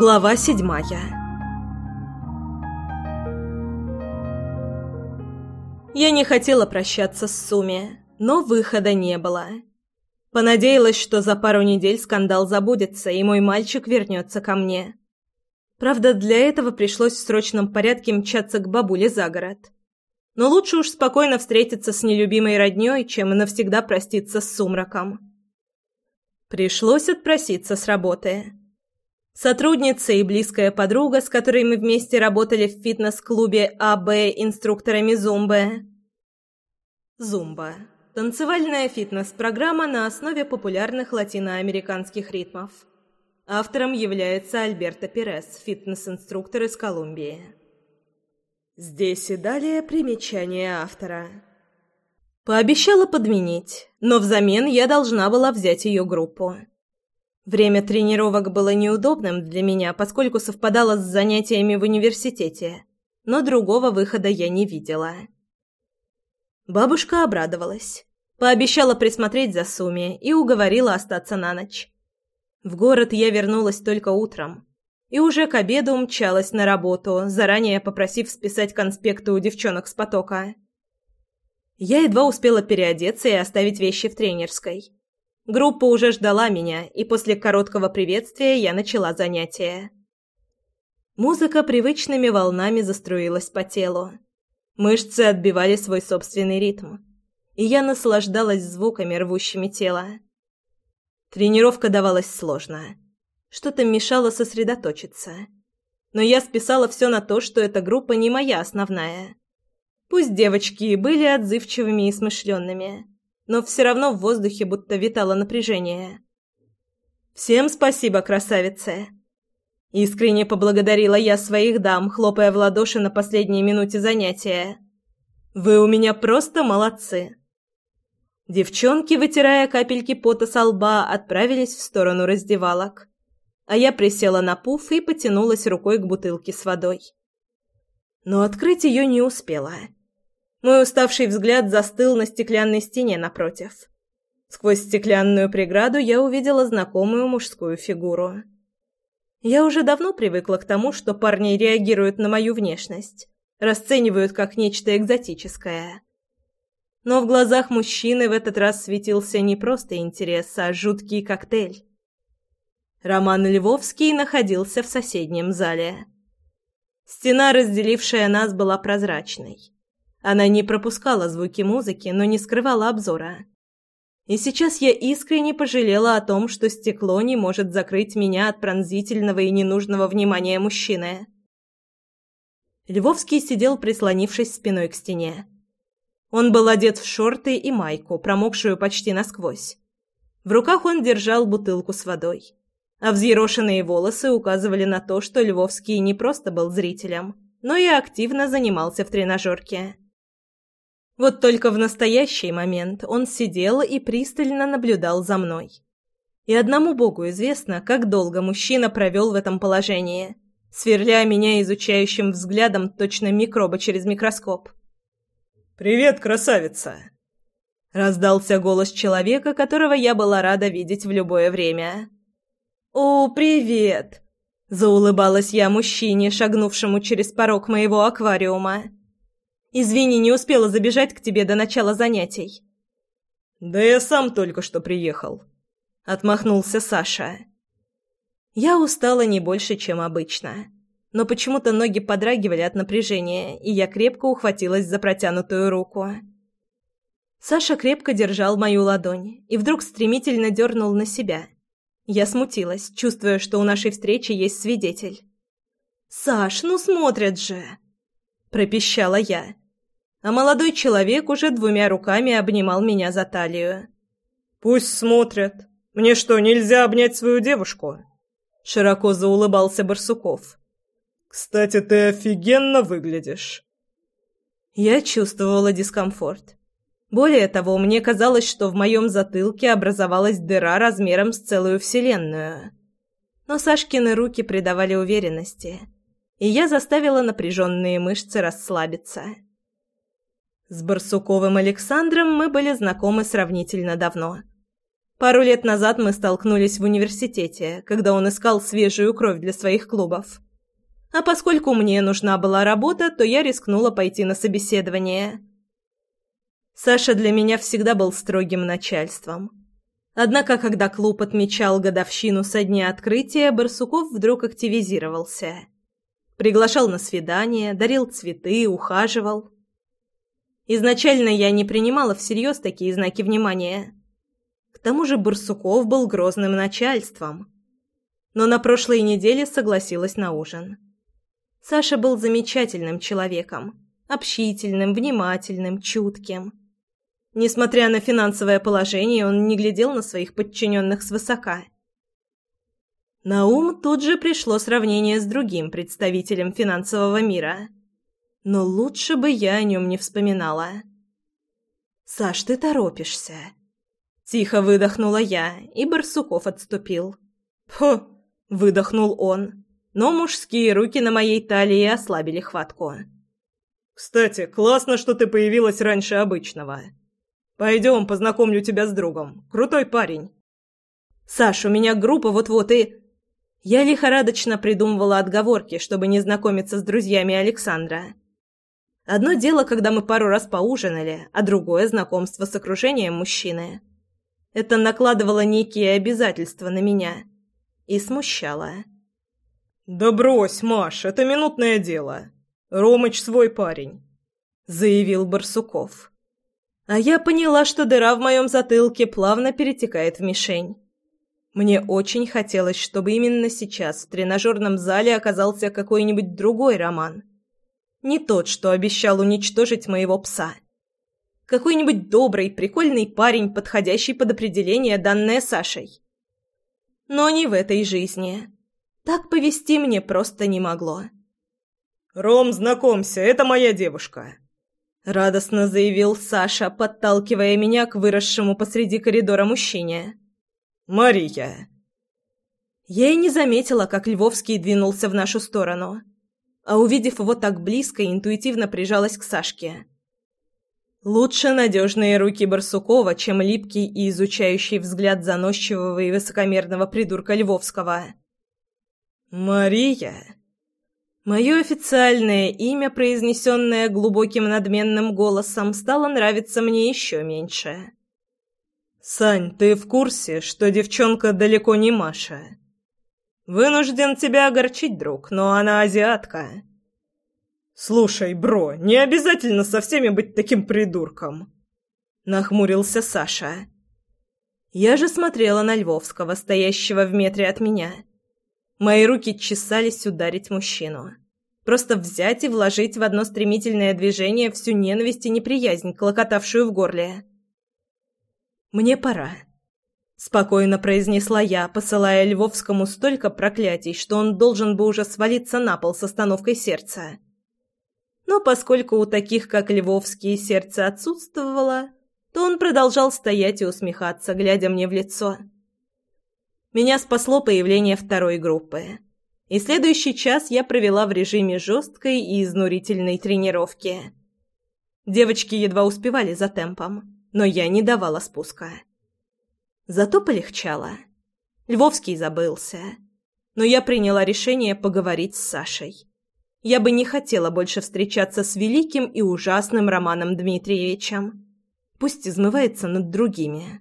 Глава седьмая Я не хотела прощаться с Суми, но выхода не было. Понадеялась, что за пару недель скандал забудется, и мой мальчик вернется ко мне. Правда, для этого пришлось в срочном порядке мчаться к бабуле за город. Но лучше уж спокойно встретиться с нелюбимой роднёй, чем навсегда проститься с сумраком. Пришлось отпроситься с работы. Сотрудница и близкая подруга, с которой мы вместе работали в фитнес-клубе АБ инструкторами зумбы. Зумба. Танцевальная фитнес-программа на основе популярных латиноамериканских ритмов. Автором является Альберто Перес, фитнес-инструктор из Колумбии. Здесь и далее примечание автора. Пообещала подменить, но взамен я должна была взять ее группу. Время тренировок было неудобным для меня, поскольку совпадало с занятиями в университете, но другого выхода я не видела. Бабушка обрадовалась. Пообещала присмотреть за Суми и уговорила остаться на ночь. В город я вернулась только утром. И уже к обеду умчалась на работу, заранее попросив списать конспекты у девчонок с потока. Я едва успела переодеться и оставить вещи в тренерской. Группа уже ждала меня, и после короткого приветствия я начала занятия. Музыка привычными волнами заструилась по телу. Мышцы отбивали свой собственный ритм, и я наслаждалась звуками, рвущими тело. Тренировка давалась сложно. Что-то мешало сосредоточиться. Но я списала все на то, что эта группа не моя основная. Пусть девочки и были отзывчивыми и смышленными, но все равно в воздухе будто витало напряжение. «Всем спасибо, красавицы!» Искренне поблагодарила я своих дам, хлопая в ладоши на последней минуте занятия. «Вы у меня просто молодцы!» Девчонки, вытирая капельки пота со лба, отправились в сторону раздевалок. А я присела на пуф и потянулась рукой к бутылке с водой. Но открыть ее не успела. Мой уставший взгляд застыл на стеклянной стене напротив. Сквозь стеклянную преграду я увидела знакомую мужскую фигуру. Я уже давно привыкла к тому, что парни реагируют на мою внешность, расценивают как нечто экзотическое. Но в глазах мужчины в этот раз светился не просто интерес, а жуткий коктейль. Роман Львовский находился в соседнем зале. Стена, разделившая нас, была прозрачной. Она не пропускала звуки музыки, но не скрывала обзора. И сейчас я искренне пожалела о том, что стекло не может закрыть меня от пронзительного и ненужного внимания мужчины. Львовский сидел, прислонившись спиной к стене. Он был одет в шорты и майку, промокшую почти насквозь. В руках он держал бутылку с водой. А взъерошенные волосы указывали на то, что Львовский не просто был зрителем, но и активно занимался в тренажерке. Вот только в настоящий момент он сидел и пристально наблюдал за мной. И одному богу известно, как долго мужчина провел в этом положении, сверля меня изучающим взглядом точно микроба через микроскоп. «Привет, красавица!» Раздался голос человека, которого я была рада видеть в любое время. «О, привет!» Заулыбалась я мужчине, шагнувшему через порог моего аквариума. Извини, не успела забежать к тебе до начала занятий. Да я сам только что приехал, отмахнулся Саша. Я устала не больше, чем обычно, но почему-то ноги подрагивали от напряжения, и я крепко ухватилась за протянутую руку. Саша крепко держал мою ладонь и вдруг стремительно дернул на себя. Я смутилась, чувствуя, что у нашей встречи есть свидетель. «Саш, ну смотрят же!» – пропищала я а молодой человек уже двумя руками обнимал меня за талию. «Пусть смотрят. Мне что, нельзя обнять свою девушку?» Широко заулыбался Барсуков. «Кстати, ты офигенно выглядишь». Я чувствовала дискомфорт. Более того, мне казалось, что в моем затылке образовалась дыра размером с целую вселенную. Но Сашкины руки придавали уверенности, и я заставила напряженные мышцы расслабиться. С Барсуковым Александром мы были знакомы сравнительно давно. Пару лет назад мы столкнулись в университете, когда он искал свежую кровь для своих клубов. А поскольку мне нужна была работа, то я рискнула пойти на собеседование. Саша для меня всегда был строгим начальством. Однако, когда клуб отмечал годовщину со дня открытия, Барсуков вдруг активизировался. Приглашал на свидание, дарил цветы, ухаживал. Изначально я не принимала всерьез такие знаки внимания. К тому же Барсуков был грозным начальством. Но на прошлой неделе согласилась на ужин. Саша был замечательным человеком, общительным, внимательным, чутким. Несмотря на финансовое положение, он не глядел на своих подчиненных свысока. На ум тут же пришло сравнение с другим представителем финансового мира. Но лучше бы я о нем не вспоминала. «Саш, ты торопишься». Тихо выдохнула я, и Барсуков отступил. «Фу!» — выдохнул он но мужские руки на моей талии ослабили хватку. «Кстати, классно, что ты появилась раньше обычного. Пойдем, познакомлю тебя с другом. Крутой парень». «Саш, у меня группа вот-вот и...» Я лихорадочно придумывала отговорки, чтобы не знакомиться с друзьями Александра. Одно дело, когда мы пару раз поужинали, а другое — знакомство с окружением мужчины. Это накладывало некие обязательства на меня и смущало. «Да брось, Маш, это минутное дело. Ромыч свой парень», — заявил Барсуков. А я поняла, что дыра в моем затылке плавно перетекает в мишень. Мне очень хотелось, чтобы именно сейчас в тренажерном зале оказался какой-нибудь другой роман. Не тот, что обещал уничтожить моего пса. Какой-нибудь добрый, прикольный парень, подходящий под определение, данное Сашей. Но не в этой жизни. Так повести мне просто не могло. «Ром, знакомься, это моя девушка», — радостно заявил Саша, подталкивая меня к выросшему посреди коридора мужчине. «Мария». Я и не заметила, как Львовский двинулся в нашу сторону, а увидев его так близко, интуитивно прижалась к Сашке. Лучше надежные руки Барсукова, чем липкий и изучающий взгляд заносчивого и высокомерного придурка Львовского. «Мария?» Мое официальное имя, произнесенное глубоким надменным голосом, стало нравиться мне еще меньше. «Сань, ты в курсе, что девчонка далеко не Маша? Вынужден тебя огорчить, друг, но она азиатка». «Слушай, бро, не обязательно со всеми быть таким придурком», — нахмурился Саша. Я же смотрела на Львовского, стоящего в метре от меня, — Мои руки чесались ударить мужчину. Просто взять и вложить в одно стремительное движение всю ненависть и неприязнь, клокотавшую в горле. «Мне пора», — спокойно произнесла я, посылая Львовскому столько проклятий, что он должен бы уже свалиться на пол с остановкой сердца. Но поскольку у таких, как Львовский, сердце отсутствовало, то он продолжал стоять и усмехаться, глядя мне в лицо. «Я меня спасло появление второй группы. И следующий час я провела в режиме жесткой и изнурительной тренировки. Девочки едва успевали за темпом, но я не давала спуска. Зато полегчало. Львовский забылся. Но я приняла решение поговорить с Сашей. Я бы не хотела больше встречаться с великим и ужасным Романом Дмитриевичем. Пусть измывается над другими.